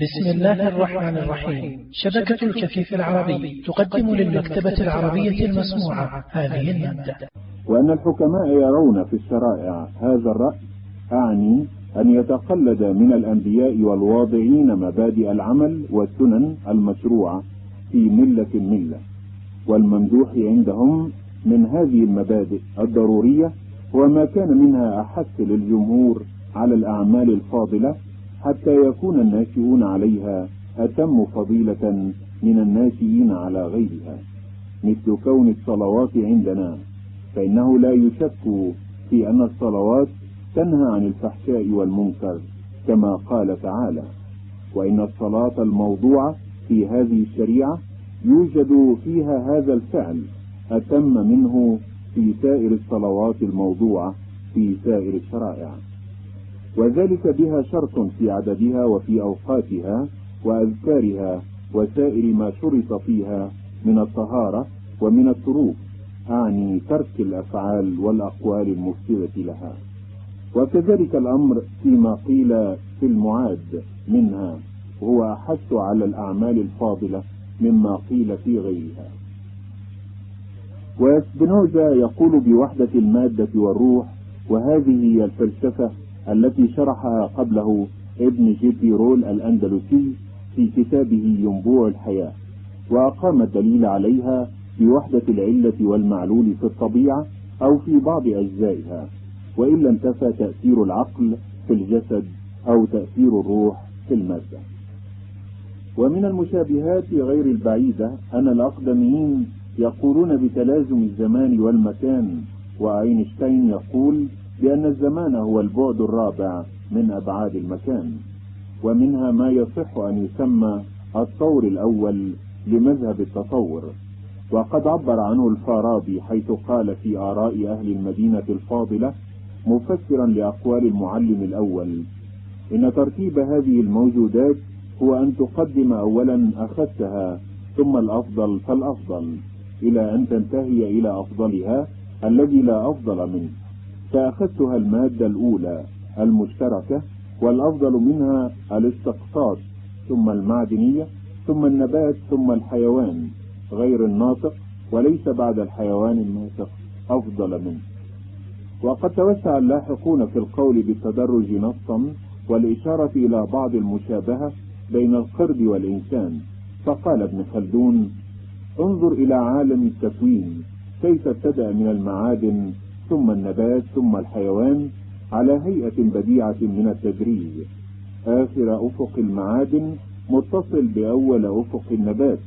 بسم الله الرحمن الرحيم. شبكة الكفيف العربي تقدم للمكتبة العربية المسموعة. هذه المادة. وأن الحكماء يرون في الشرائع هذا الرأي أعني أن يتقلد من الأنبياء والواضعين مبادئ العمل والسنن المشروعة في ملة ملة والممدوح عندهم من هذه المبادئ الضرورية هو ما كان منها أحث للجمهور على الأعمال الفاضلة حتى يكون الناشئون عليها أتم فضيلة من الناشئين على غيرها. مثل كون الصلوات عندنا فإنه لا يشك في أن الصلوات تنهى عن الفحشاء والمنكر كما قال تعالى وإن الصلاة الموضوعة في هذه الشريعة يوجد فيها هذا الفعل أتم منه في سائر الصلوات الموضوعة في سائر الشرائع. وذلك بها شرط في عددها وفي أوقاتها وأذكارها وسائر ما شرط فيها من الطهارة ومن التروك أعني ترك الأفعال والأقوال المفسدة لها. وكذلك الأمر فيما قيل في المعاد منها هو أحث على الأعمال الفاضلة مما قيل في غيرها. وسبنوزا يقول بوحدة المادة والروح وهذه هي الفلسفة التي شرحها قبله ابن جيبيرول الأندلسي في كتابه ينبوع الحياة وأقام الدليل عليها بوحدة العلة والمعلول في الطبيعة أو في بعض أجزائها وإلا انتفى تأثير العقل في الجسد أو تأثير الروح في المادة. ومن المشابهات غير البعيدة أن الأقدميين يقولون بتلازم الزمان والمكان وأينشتاين يقول بأن الزمان هو البعد الرابع من أبعاد المكان ومنها ما يصح أن يسمى الطور الأول لمذهب التطور. وقد عبر عنه الفارابي حيث قال في آراء أهل المدينة الفاضلة مفسرا لأقوال المعلم الأول إن ترتيب هذه الموجودات هو أن تقدم أولا أخذتها ثم الأفضل فالأفضل إلى أن تنتهي إلى أفضلها الذي لا أفضل منه. فأخذتها المادة الأولى المشتركة والأفضل منها الاستقصاد ثم المعدنية ثم النبات ثم الحيوان غير الناطق وليس بعد الحيوان الناطق أفضل منه. وقد توسع اللاحقون في القول بالتدرج نصا والإشارة إلى بعض المشابهة بين القرد والإنسان. فقال ابن خلدون انظر إلى عالم التكوين كيف ابتدأ من المعادن ثم النبات ثم الحيوان على هيئة بديعة من التدريج. آخر أفق المعادن متصل بأول أفق النبات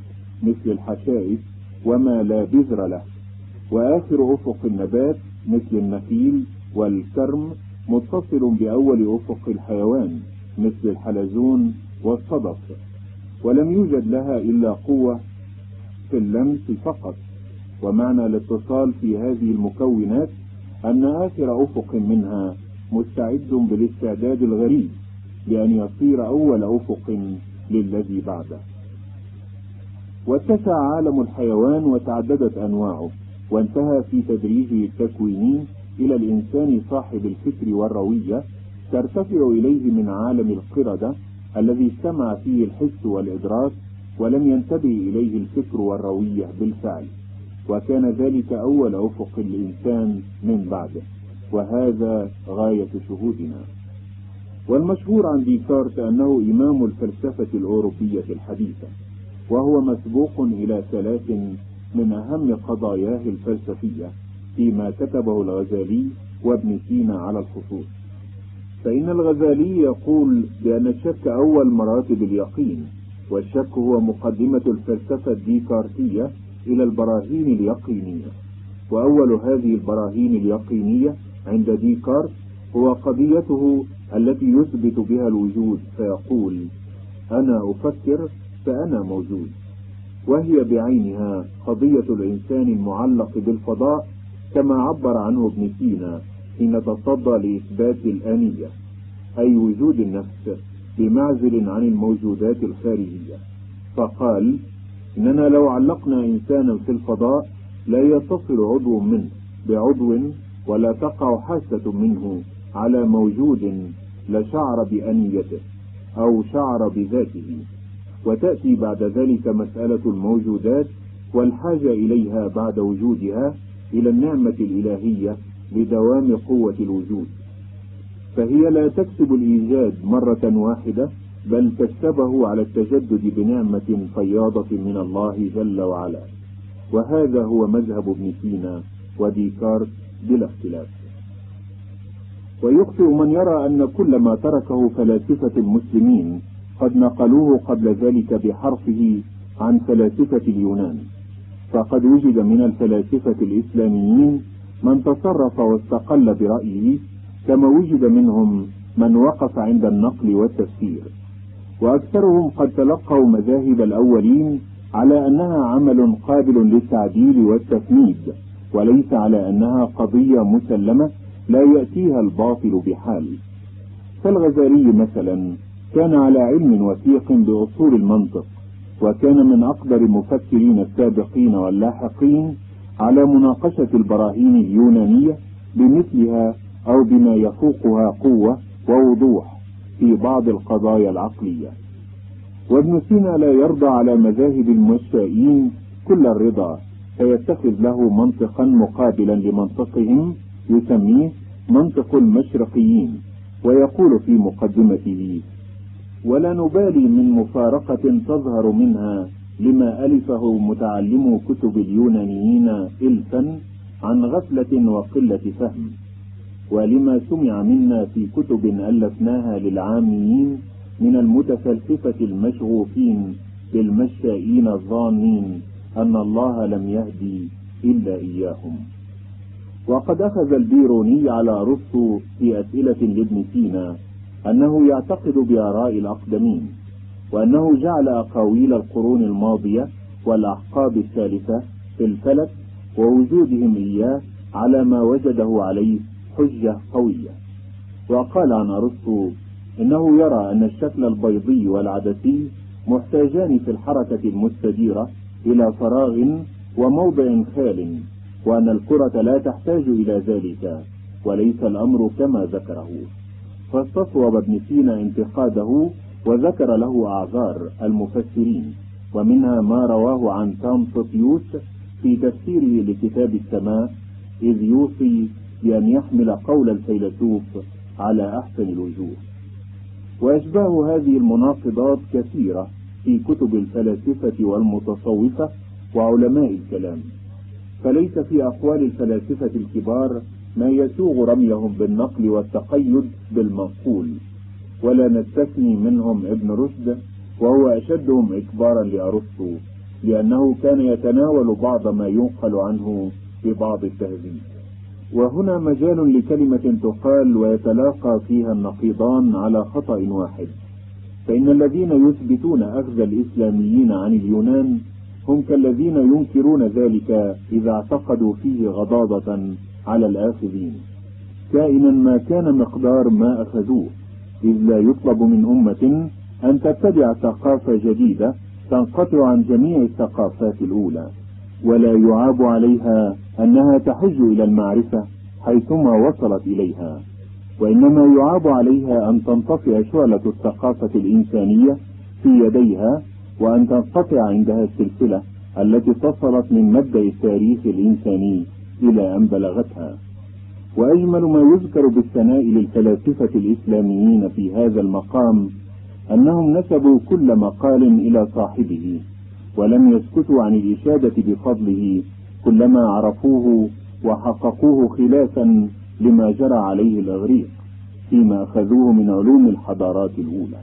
مثل الحشائش وما لا بذر له. وآخر أفق النبات مثل النخيل والكرم متصل بأول أفق الحيوان مثل الحلزون والصدف. ولم يوجد لها إلا قوة في اللمس فقط. ومعنى الاتصال في هذه المكونات أن آخر أفق منها مستعد بالاستعداد الغريب لأن يصير أول أفق للذي بعده. واتسع عالم الحيوان وتعددت أنواعه وانتهى في تدريجه التكويني إلى الإنسان صاحب الفكر والروية ترتفع إليه من عالم القردة الذي اجتمع فيه الحس والإدراك ولم ينتبه إليه الفكر والروية بالفعل. وكان ذلك أول أفق الإنسان من بعده وهذا غاية شهودنا. والمشهور عن ديكارت أنه إمام الفلسفة الأوروبية الحديثة وهو مسبوق إلى ثلاث من أهم قضاياه الفلسفية فيما كتبه الغزالي وابن سينا على الخصوص. فإن الغزالي يقول بأن الشك أول مراتب اليقين والشك هو مقدمة الفلسفة الديكارتية إلى البراهين اليقينية. وأول هذه البراهين اليقينية عند ديكارت هو قضيته التي يثبت بها الوجود فيقول أنا أفكر فأنا موجود. وهي بعينها قضية الإنسان المعلق بالفضاء كما عبر عنه ابن سينا حين تصدى لإثبات الآنية أي وجود النفس بمعزل عن الموجودات الخارجية. فقال إننا لو علقنا إنسانا في الفضاء لا يتصل عضو منه بعضو ولا تقع حاسة منه على موجود لشعر بأنيته أو شعر بذاته. وتأتي بعد ذلك مسألة الموجودات والحاجة إليها بعد وجودها إلى النعمة الإلهية لدوام قوة الوجود. فهي لا تكسب الإيجاد مرة واحدة بل تكسبه على التجدد بنعمة فياضة من الله جل وعلا. وهذا هو مذهب ابن سينا وديكارت بلا اختلاف. ويخطئ من يرى أن كل ما تركه فلاسفة المسلمين قد نقلوه قبل ذلك بحرفه عن فلاسفة اليونان. فقد وجد من الفلاسفة الإسلاميين من تصرف واستقل برأيه كما وجد منهم من وقف عند النقل والتفسير. وأكثرهم قد تلقوا مذاهب الأولين على أنها عمل قابل للتعديل والتفنيد وليس على أنها قضية مسلمة لا يأتيها الباطل بحال. فالغزالي مثلا كان على علم وثيق بأصول المنطق وكان من أقدر المفكرين السابقين واللاحقين على مناقشة البراهين اليونانية بمثلها أو بما يفوقها قوة ووضوح. في بعض القضايا العقلية. وابن سينا لا يرضى على مذاهب المشائين كل الرضا فيتخذ له منطقا مقابلا لمنطقهم يسميه منطق المشرقيين ويقول في مقدمته ولا نبالي من مفارقة تظهر منها لما ألفه متعلمو كتب اليونانيين إلفا عن غفلة وقلة فهم. ولما سمع منا في كتب ألفناها للعاميين من المتفلسفة المشغوفين بالمشائين الظانين أن الله لم يهدي إلا إياهم. وقد أخذ البيروني على أرسطو في أسئلة لابن سينا أنه يعتقد بآراء الأقدمين وأنه جعل أقاويل القرون الماضية والأحقاب الثالثة في الفلك ووجودهم إياه على ما وجده عليه حجة قوية. وقال عن أرسطو إنه يرى أن الشكل البيضي والعدسي محتاجان في الحركة المستديرة إلى فراغ وموضع خال وأن الكرة لا تحتاج إلى ذلك وليس الأمر كما ذكره. فاستصوب ابن سينا انتقاده وذكر له أعذار المفسرين ومنها ما رواه عن تامسوتيوس في تفسيره لكتاب السماء إذ يوصي بأن يحمل قول الفيلسوف على أحسن الوجوه. وأشباه هذه المناقضات كثيرة في كتب الفلاسفة والمتصوفة وعلماء الكلام. فليس في أقوال الفلاسفة الكبار ما يسوغ رميهم بالنقل والتقيد بالمنقول ولا نستثني منهم ابن رشد وهو أشدهم إكبارا لأرسطو لأنه كان يتناول بعض ما ينقل عنه في بعض التهذيب. وهنا مجال لكلمة تقال ويتلاقى فيها النقيضان على خطأ واحد. فإن الذين يثبتون أخذ الإسلاميين عن اليونان هم كالذين ينكرون ذلك إذا اعتقدوا فيه غضاضة على الآخذين. كائنا ما كان مقدار ما أخذوه إذ لا يطلب من أمة أن تتبع ثقافة جديدة تنقطع عن جميع الثقافات الأولى ولا يعاب عليها أنها تحج إلى المعرفة حيثما وصلت إليها وإنما يعاب عليها أن تنطفئ شعلة الثقافة الإنسانية في يديها وأن تنقطع عندها السلسلة التي اتصلت من مبدأ التاريخ الإنساني إلى أن بلغتها. وأجمل ما يذكر بالثناء للفلاسفة الإسلاميين في هذا المقام أنهم نسبوا كل مقال إلى صاحبه ولم يسكتوا عن الإشادة بفضله كلما عرفوه وحققوه خلافا لما جرى عليه الإغريق فيما أخذوه من علوم الحضارات الأولى.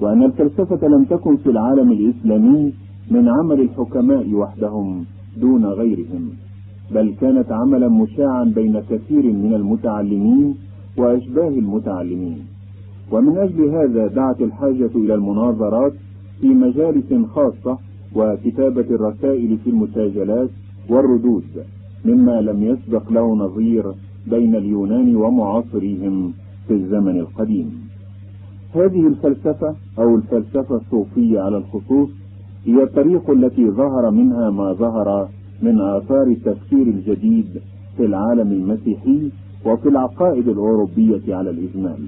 وأن الفلسفة لم تكن في العالم الإسلامي من عمل الحكماء وحدهم دون غيرهم بل كانت عملا مشاعا بين كثير من المتعلمين وأشباه المتعلمين. ومن أجل هذا دعت الحاجة إلى المناظرات في مجالس خاصة وكتابة الرسائل في المساجلات والردود. مما لم يسبق له نظير بين اليونان ومعاصريهم في الزمن القديم. هذه الفلسفة أو الفلسفة الصوفية على الخصوص هي الطريق التي ظهر منها ما ظهر من آثار التفكير الجديد في العالم المسيحي وفي العقائد الأوروبية على الإجمال.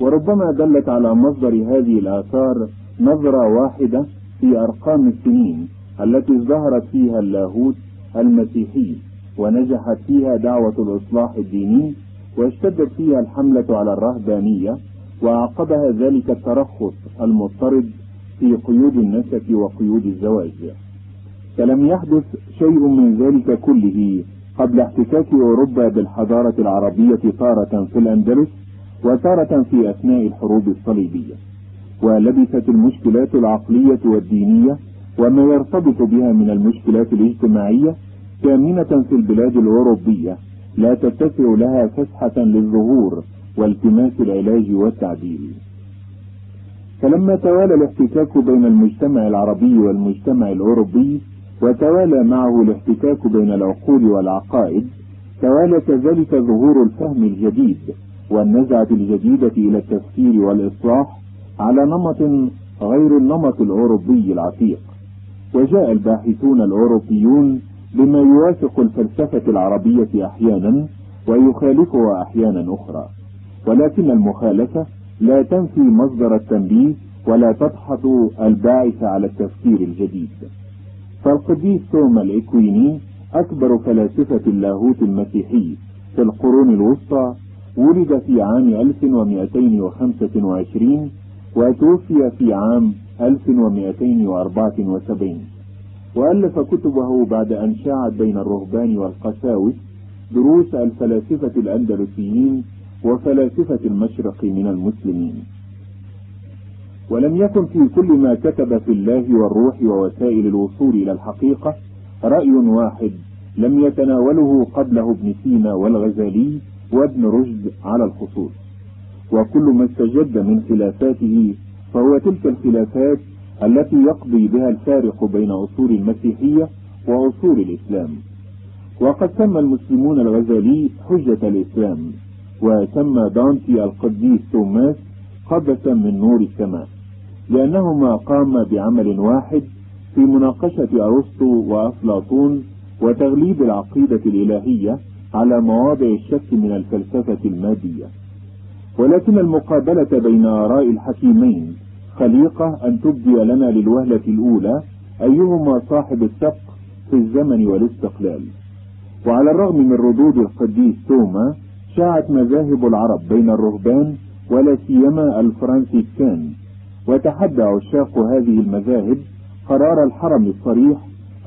وربما دلت على مصدر هذه الآثار نظرة واحدة في أرقام السنين التي ازدهرت فيها اللاهوت المسيحي ونجحت فيها دعوة الإصلاح الديني واشتدت فيها الحملة على الرهبانية وأعقبها ذلك الترخص المضطرد في قيود النسك وقيود الزواج. فلم يحدث شيء من ذلك كله قبل احتكاك أوروبا بالحضارة العربية تارة في الأندلس وتارة في أثناء الحروب الصليبية. ولبثت المشكلات العقلية والدينية وما يرتبط بها من المشكلات الاجتماعية كامنة في البلاد الأوروبية لا تتسع لها فسحة للظهور والتماس العلاج والتعديل. فلما توالى الاحتكاك بين المجتمع العربي والمجتمع الأوروبي وتوالى معه الاحتكاك بين العقول والعقائد توالى كذلك ظهور الفهم الجديد والنزعة الجديدة إلى التفكير والإصلاح على نمط غير النمط الأوروبي العتيق. وجاء الباحثون الأوروبيون بما يوافق الفلسفة العربية أحيانا ويخالفها أحيانا أخرى. ولكن المخالفة لا تنفي مصدر التنبيه ولا تدحض الباعث على التفكير الجديد. فالقديس توما الإكويني أكبر فلاسفة اللاهوت المسيحي في القرون الوسطى ولد في عام 1225 وتوفي في عام 1274 وألف كتبه بعد أن شاعت بين الرهبان والقساوس دروس الفلاسفة الأندلسيين وفلاسفة المشرق من المسلمين. ولم يكن في كل ما كتب في الله والروح ووسائل الوصول إلى الحقيقة رأي واحد لم يتناوله قبله ابن سينا والغزالي وابن رشد على الخصوص. وكل ما استجد من خلافاته فهو تلك الخلافات التي يقضي بها الفارق بين أصول المسيحية وأصول الإسلام. وقد سمى المسلمون الغزالي حجة الإسلام وسمى دانتي القديس توماس قبسا من نور السماء لأنهما قام بعمل واحد في مناقشة أرسطو وأفلاطون وتغليب العقيدة الإلهية على مواضع الشك من الفلسفة المادية. ولكن المقابلة بين آراء الحكيمين خليقة أن تبدي لنا للوهلة الأولى أيهما صاحب السبق في الزمن والاستقلال. وعلى الرغم من ردود القديس توما شاعت مذاهب العرب بين الرهبان ولا سيما الفرنسيسكان وتحدى عشاق هذه المذاهب قرار الحرم الصريح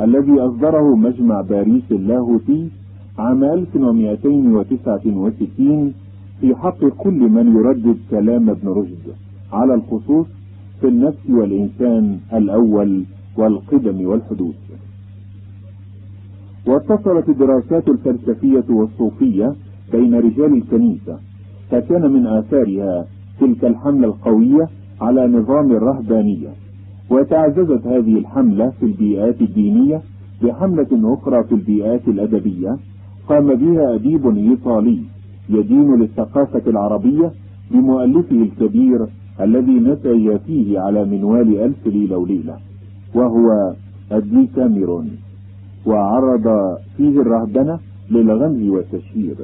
الذي أصدره مجمع باريس اللاهوتي عام 1269 في حق كل من يردد كلام ابن رشد على الخصوص في النفس والإنسان الأول والقدم والحدوث واتصلت الدراسات الفلسفية والصوفية بين رجال الكنيسة فكان من آثارها تلك الحملة القوية على نظام الرهبانية وتعززت هذه الحملة في البيئات الدينية بحملة أخرى في البيئات الأدبية قام بها أديب إيطالي يدين للثقافة العربية بمؤلفه الكبير الذي نتج فيه على منوال ألف ليلة وليلة وهو الديكاميرون وعرض فيه الرهبنة للغمز والتشهير.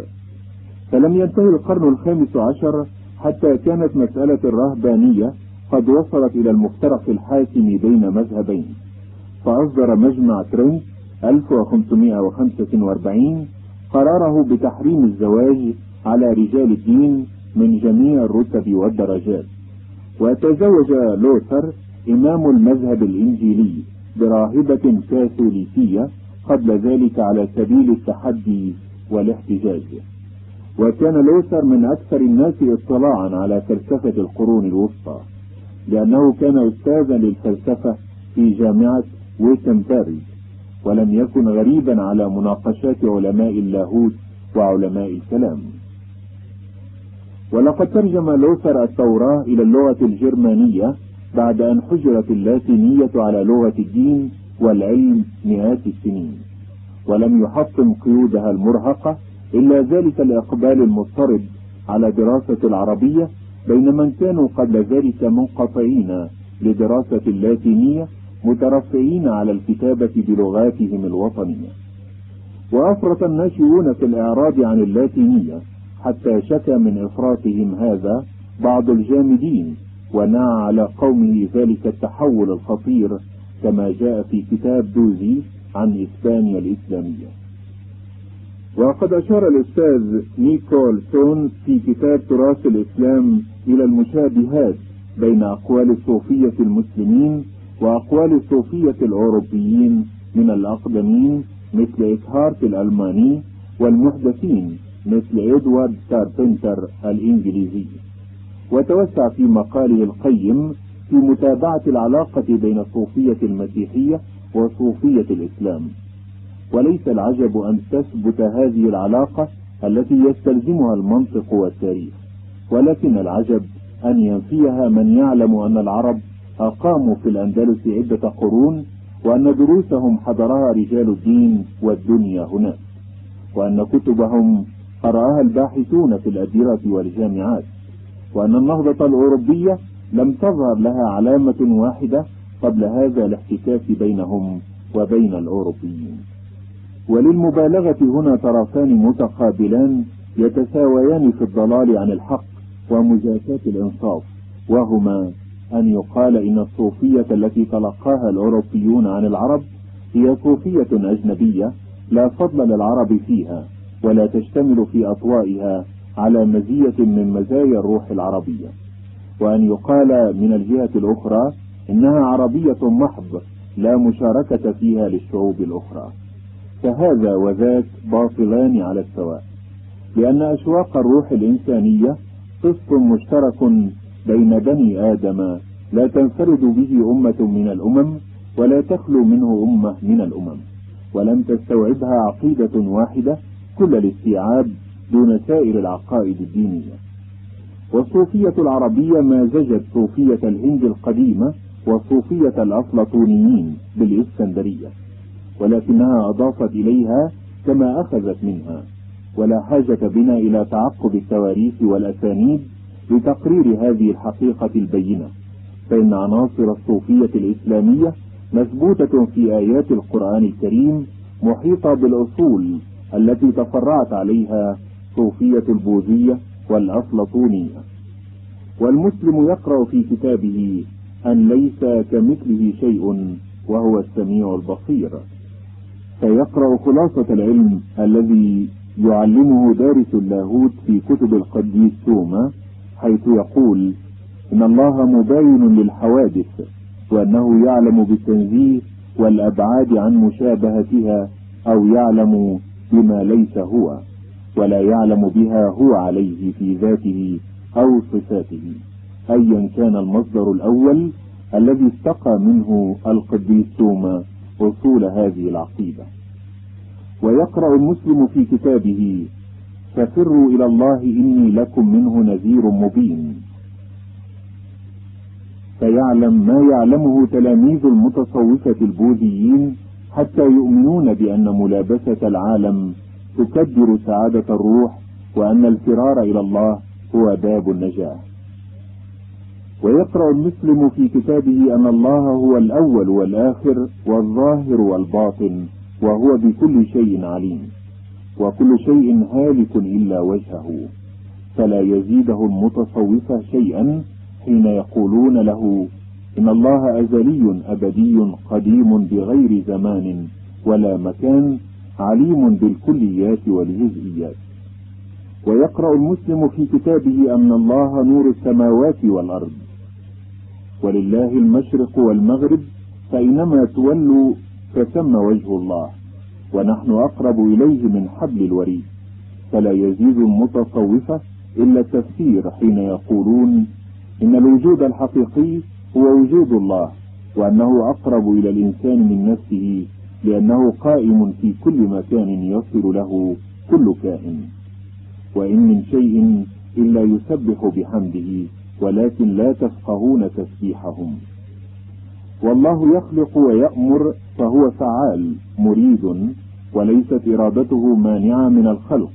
فلم ينتهي القرن الخامس عشر حتى كانت مسألة الرهبانية قد وصلت إلى المفترق الحاكم بين مذهبين فأصدر مجمع ترينت 1545 قراره بتحريم الزواج على رجال الدين من جميع الرتب والدرجات. وتزوج لوثر إمام المذهب الإنجيلي براهبة كاثوليكية قبل ذلك على سبيل التحدي والاحتجاج. وكان لوثر من أكثر الناس اطلاعا على فلسفة القرون الوسطى لأنه كان أستاذا للفلسفة في جامعة ويتنبري ولم يكن غريبا على مناقشات علماء اللاهوت وعلماء الكلام. ولقد ترجم لوثر التوراة إلى اللغة الجرمانية بعد أن حجرت اللاتينية على لغة الدين والعلم مئات السنين ولم يحطم قيودها المرهقة إلا ذلك الإقبال المضطرب على دراسة العربية بين من كانوا قبل ذلك منقطعين لدراسة اللاتينية مترفعين على الكتابة بلغاتهم الوطنية. وأفرط الناشئون في الإعراض عن اللاتينية حتى شكى من إفراطهم هذا بعض الجامدين ونعى على قومه ذلك التحول الخطير كما جاء في كتاب دوزي عن إسبانيا الإسلامية. وقد أشار الأستاذ نيكولسون في كتاب تراث الإسلام إلى المشابهات بين أقوال الصوفية المسلمين وأقوال الصوفية الأوروبيين من الأقدمين مثل إكهارت الألماني والمحدثين مثل إدوارد كاربنتر الإنجليزي. وتوسع في مقاله القيم في متابعة العلاقة بين الصوفية المسيحية وصوفية الإسلام. وليس العجب أن تثبت هذه العلاقة التي يستلزمها المنطق والتاريخ. ولكن العجب أن ينفيها من يعلم أن العرب أقاموا في الأندلس عدة قرون وأن دروسهم حضرها رجال الدين والدنيا هناك وأن كتبهم قرأها الباحثون في الأديرة والجامعات وأن النهضة الأوروبية لم تظهر لها علامة واحدة قبل هذا الاحتكاك بينهم وبين الأوروبيين. وللمبالغة هنا طرفان متقابلان يتساويان في الضلال عن الحق ومجاساة الإنصاف وهما أن يقال إن الصوفية التي تلقاها الأوروبيون عن العرب هي صوفية أجنبية لا فضل للعرب فيها. ولا تشتمل في أطوائها على مزية من مزايا الروح العربية. وأن يقال من الجهة الأخرى إنها عربية محض لا مشاركة فيها للشعوب الأخرى. فهذا وذاك باطلان على السواء. لأن أشواق الروح الإنسانية قسط مشترك بين بني آدم لا تنفرد به أمة من الأمم ولا تخلو منه أمة من الأمم. ولم تستوعبها عقيدة واحدة كل الاستيعاب دون سائر العقائد الدينية. والصوفية العربية مازجت صوفية الهند القديمة وصوفية الأفلاطونيين بالإسكندرية ولكنها أضافت إليها كما أخذت منها ولا حاجة بنا إلى تعقب التواريخ والأسانيد لتقرير هذه الحقيقة البينة فإن عناصر الصوفية الإسلامية مثبوتة في آيات القرآن الكريم محيطة بالأصول التي تفرعت عليها صوفية البوذية والأفلاطونية والمسلم يقرأ في كتابه أن ليس كمثله شيء وهو السميع البصير. فيقرأ خلاصة العلم الذي يعلمه دارس اللاهوت في كتب القديس توما حيث يقول إن الله مباين للحوادث وأنه يعلم بالتنزيه والأبعاد عن مشابهتها أو يعلم بما ليس هو ولا يعلم بها هو عليه في ذاته أو صفاته. أيا كان المصدر الأول الذي استقى منه القديس توما أصول هذه العقيدة. ويقرأ المسلم في كتابه ففروا إلى الله إني لكم منه نذير مبين. فيعلم ما يعلمه تلاميذ المتصوفة البوذيين حتى يؤمنون بأن ملابسة العالم تكدر سعادة الروح وأن الفرار إلى الله هو باب النجاة. ويقرأ المسلم في كتابه أن الله هو الأول والآخر والظاهر والباطن وهو بكل شيء عليم. وكل شيء هالك إلا وجهه. فلا يزيده المتصوفة شيئا حين يقولون له إن الله أزلي أبدي قديم بغير زمان ولا مكان عليم بالكليات والجزئيات. ويقرأ المسلم في كتابه أن الله نور السماوات والأرض. ولله المشرق والمغرب فإنما تولوا فثم وجه الله ونحن أقرب إليه من حبل الوريد. فلا يزيد المتصوفة إلا التفسير حين يقولون إن الوجود الحقيقي هو وجود الله وأنه أقرب إلى الإنسان من نفسه لأنه قائم في كل مكان يصل له كل كائن. وإن من شيء إلا يسبح بحمده ولكن لا تفقهون تسبيحهم. والله يخلق ويأمر فهو فعال مريد وليست إرادته مانعة من الخلق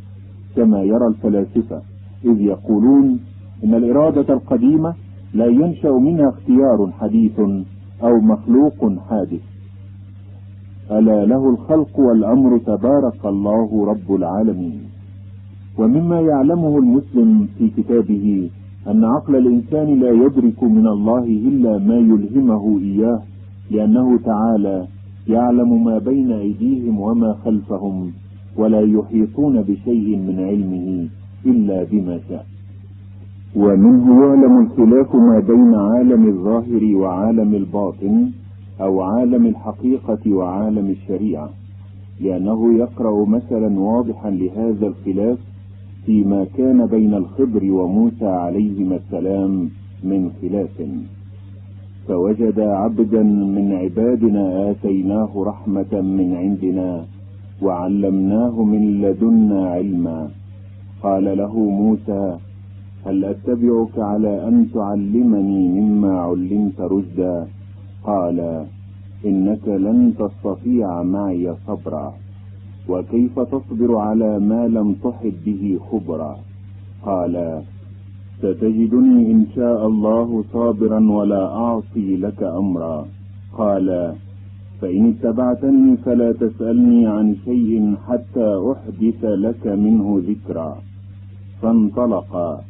كما يرى الفلاسفة إذ يقولون إن الإرادة القديمة لا ينشأ منها اختيار حديث أو مخلوق حادث. ألا له الخلق والأمر تبارك الله رب العالمين. ومما يعلمه المسلم في كتابه أن عقل الإنسان لا يدرك من الله إلا ما يلهمه إياه لأنه تعالى يعلم ما بين أيديهم وما خلفهم ولا يحيطون بشيء من علمه إلا بما شاء. ومنه يعلم الخلاف ما بين عالم الظاهر وعالم الباطن أو عالم الحقيقة وعالم الشريعة لأنه يقرأ مثلا واضحا لهذا الخلاف فيما كان بين الخضر وموسى عليهما السلام من خلاف. فوجد عبدا من عبادنا آتيناه رحمة من عندنا وعلمناه من لدنا علما. قال له موسى هل أتبعك على أن تعلمني مما علمت رشدا؟ قال إنك لن تستطيع معي صبرا وكيف تصبر على ما لم تحد به خبرا؟ قال ستجدني إن شاء الله صابرا ولا أعصي لك أمرا. قال فإن اتبعتني فلا تسألني عن شيء حتى أحدث لك منه ذكرا. فانطلقا.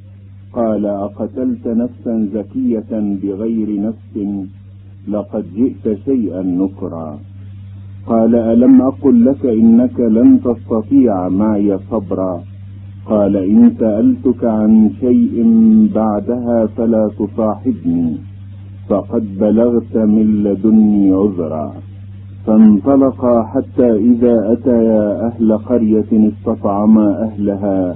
قال أقتلت نفسا زكية بغير نفس لقد جئت شيئا نكرا. قال ألم أقل لك إنك لن تستطيع معي صبرا؟ قال إن سألتك عن شيء بعدها فلا تصاحبني فقد بلغت من لدني عذرا. فانطلقا حتى إذا أتيا أهل قرية استطعما أهلها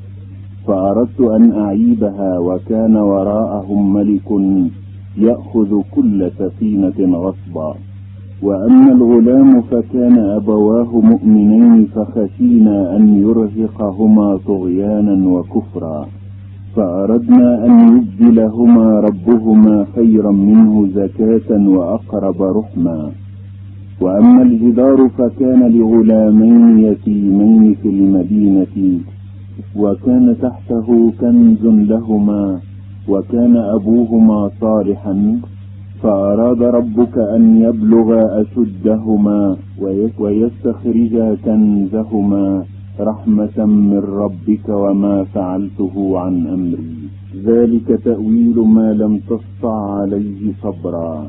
فأردت أن أعيبها وكان وراءهم ملك يأخذ كل سفينة غصبا. وأما الغلام فكان أبواه مؤمنين فخشينا أن يرهقهما طغيانا وكفرا. فأردنا أن يبدلهما ربهما خيرا منه زكاة وأقرب رحما. وأما الجدار فكان لغلامين يتيمين في المدينة وكان تحته كنز لهما وكان أبوهما صالحا فأراد ربك أن يبلغ أشدهما ويستخرجا كنزهما رحمة من ربك وما فعلته عن أمري. ذلك تأويل ما لم تسطع عليه صبرا.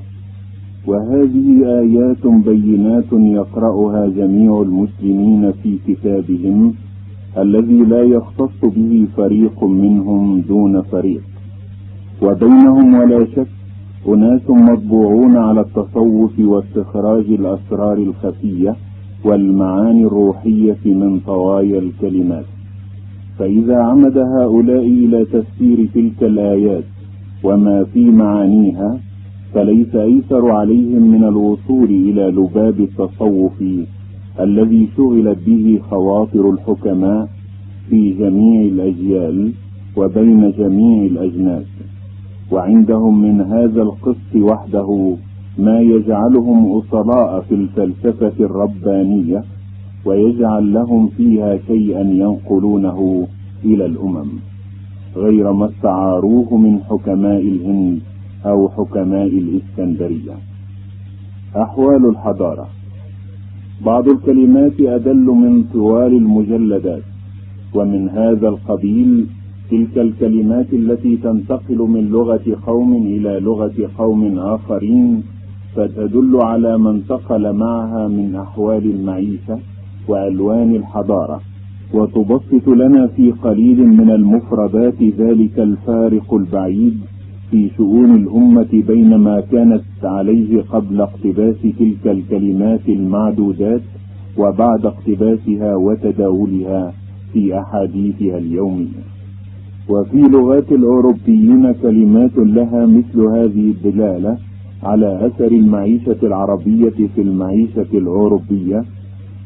وهذه آيات بينات يقرأها جميع المسلمين في كتابهم الذي لا يختص به فريق منهم دون فريق. وبينهم ولا شك أناس مطبوعون على التصوف واستخراج الأسرار الخفية والمعاني الروحية من طوايا الكلمات. فإذا عمد هؤلاء إلى تفسير تلك الآيات وما في معانيها فليس أيسر عليهم من الوصول إلى لباب التصوف الذي شغلت به خواطر الحكماء في جميع الأجيال وبين جميع الأجناس. وعندهم من هذا القسط وحده ما يجعلهم أصلاء في الفلسفة الربانية ويجعل لهم فيها شيئا ينقلونه إلى الأمم. غير ما استعاروه من حكماء الهند أو حكماء الإسكندرية. أحوال الحضارة. بعض الكلمات أدل من طوال المجلدات ومن هذا القبيل تلك الكلمات التي تنتقل من لغة قوم إلى لغة قوم آخرين فتدل على ما انتقل معها من أحوال المعيشة وألوان الحضارة. وتبسط لنا في قليل من المفردات ذلك الفارق البعيد في شؤون الأمة بين ما كانت عليه قبل اقتباس تلك الكلمات المعدودات وبعد اقتباسها وتداولها في أحاديثها اليومية وفي لغات الأوروبيين كلمات لها مثل هذه الدلالة على أثر المعيشة العربية في المعيشة الأوروبية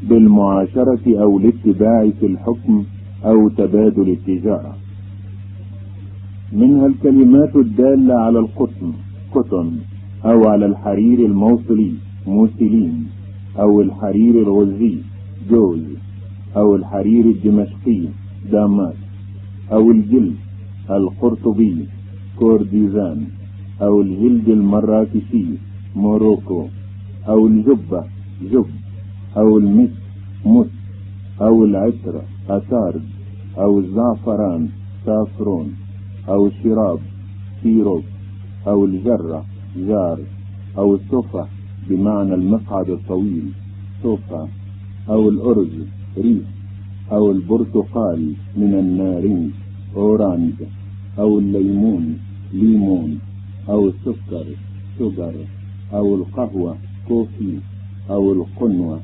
بالمعاشرة أو الاتباع في الحكم أو تبادل التجارة. منها الكلمات الدالة على القطن قطن أو على الحرير الموصلي موسلين أو الحرير الغزي جوز أو الحرير الدمشقي دامات أو الجلد القرطبي كورديزان أو الجلد المراكشي موروكو أو الجبة جب أو المسك musk أو العطر attar أو الزعفران saffron. أو الشراب syrup أو الجرة jar أو الصفة بمعنى المقعد الطويل صوفا أو الأرز rice أو البرتقال من النارنج orange أو الليمون ليمون أو السكر سكر أو القهوة كوفي أو القنوة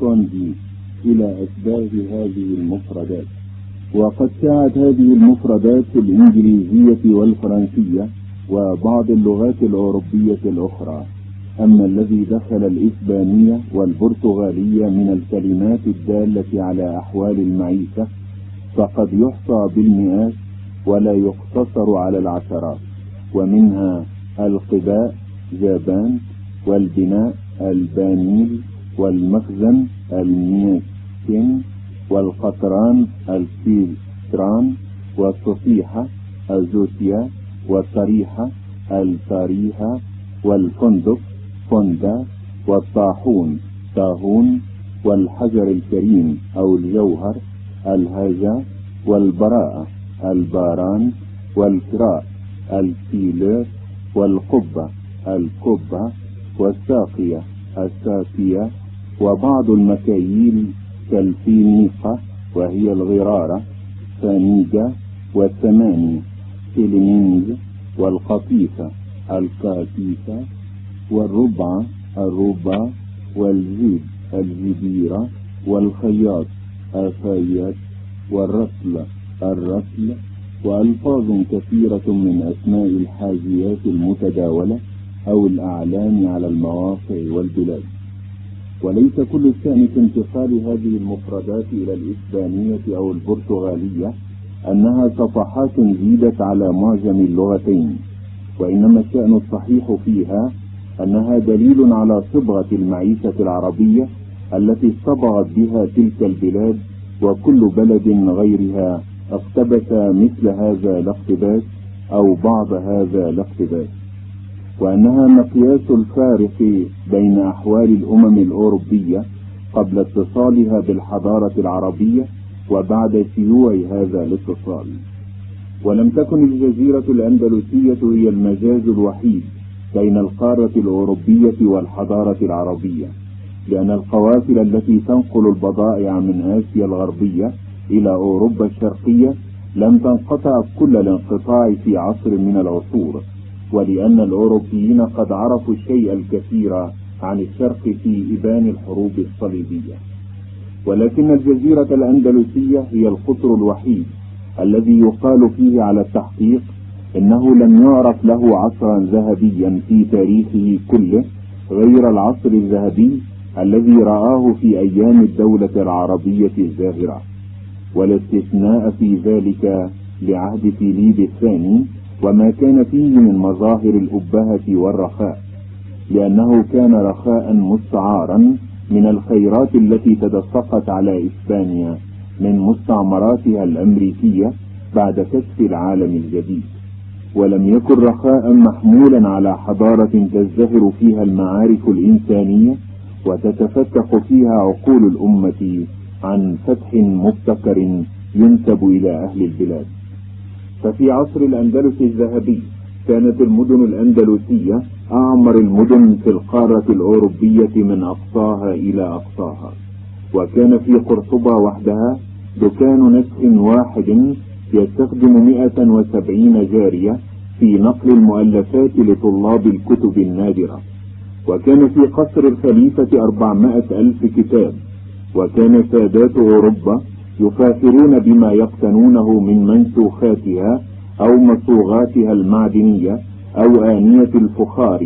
كوندي إلى أشباه هذه المفردات. وقد شاعت هذه المفردات في الإنجليزية والفرنسية وبعض اللغات الأوروبية الأخرى. أما الذي دخل الإسبانية والبرتغالية من الكلمات الدالة على أحوال المعيشة فقد يحصى بالمئات ولا يقتصر على العشرات ومنها القباء جابان والبناء البانيل والمخزن الميسكين والقطران الكيلتران والصفيحة الزوتيا والصريحة الصريحة والفندق فندا والطاحون طاهون والحجر الكريم أو الجوهر الهجا والبراءة الباران والكراء الكيلر والقبة القبة والساقية الساقية وبعض المكاييل كالفينيقة وهي الغرارة ثانيجة والثمانية كيلينينج والقطيفة القطيفة والربع الربع والجيب الجبيرة والخياط الخياط والرسل الرسل. وألفاظ كثيرة من أسماء الحاجيات المتداولة أو الأعلام على المواقع والبلاد. وليس كل الشأن في انتقال هذه المفردات إلى الإسبانية أو البرتغالية أنها صفحات زيدت على معجم اللغتين وإنما الشأن الصحيح فيها أنها دليل على صبغة المعيشة العربية التي اصطبغت بها تلك البلاد وكل بلد غيرها اقتبس مثل هذا الاقتباس أو بعض هذا الاقتباس. وأنها مقياس الفارق بين أحوال الأمم الأوروبية قبل اتصالها بالحضارة العربية وبعد شيوع هذا الاتصال. ولم تكن الجزيرة الأندلسية هي المجاز الوحيد بين القارة الأوروبية والحضارة العربية لأن القوافل التي تنقل البضائع من آسيا الغربية إلى أوروبا الشرقية لم تنقطع كل الانقطاع في عصر من العصور. ولأن الأوروبيين قد عرفوا الشيء الكثير عن الشرق في إبان الحروب الصليبية. ولكن الجزيرة الأندلسية هي القطر الوحيد الذي يقال فيه على التحقيق إنه لم يعرف له عصرا ذهبيا في تاريخه كله غير العصر الذهبي الذي رآه في أيام الدولة العربية الزاهرة. والاستثناء في ذلك لعهد فيليب الثاني وما كان فيه من مظاهر الأبهة والرخاء لأنه كان رخاء مستعارا من الخيرات التي تدفقت على إسبانيا من مستعمراتها الأمريكية بعد كشف العالم الجديد. ولم يكن رخاء محمولا على حضارة تزدهر فيها المعارف الإنسانية وتتفتح فيها عقول الأمة عن فتح مبتكر ينسب إلى أهل البلاد. ففي عصر الأندلس الذهبي كانت المدن الأندلسية أعمر المدن في القارة الأوروبية من أقصاها إلى أقصاها. وكان في قرطبة وحدها دكان نسخ واحد يستخدم 170 جارية في نقل المؤلفات لطلاب الكتب النادرة. وكان في قصر الخليفة أربعمائة ألف كتاب. وكان سادات أوروبا يفاخرون بما يقتنونه من منسوخاتها أو مصوغاتها المعدنية أو آنية الفخار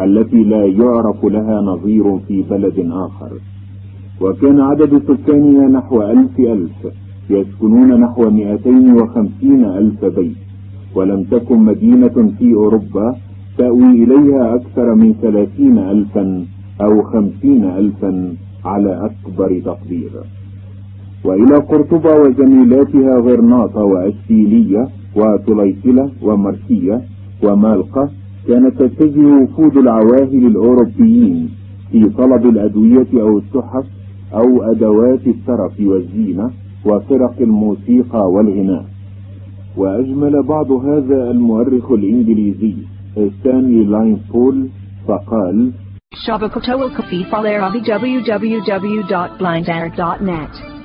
التي لا يعرف لها نظير في بلد آخر. وكان عدد سكانها نحو ألف ألف يسكنون نحو مئتين وخمسين ألف بيت. ولم تكن مدينة في أوروبا تأوي إليها أكثر من ثلاثين ألفا أو خمسين ألفا على أكبر تقدير. وإلى قرطبة وزميلاتها غرناطة وأشتيلية وطليسلة ومرسية ومالقة كانت تتجه وفود العواهل الأوروبيين في طلب الأدوية أو التحف أو أدوات الترف والزينة وفرق الموسيقى والغناء. وأجمل بعض هذا المؤرخ الإنجليزي ستانلي لاين بول فقال Shabakotowal Kafi www.blindarab.net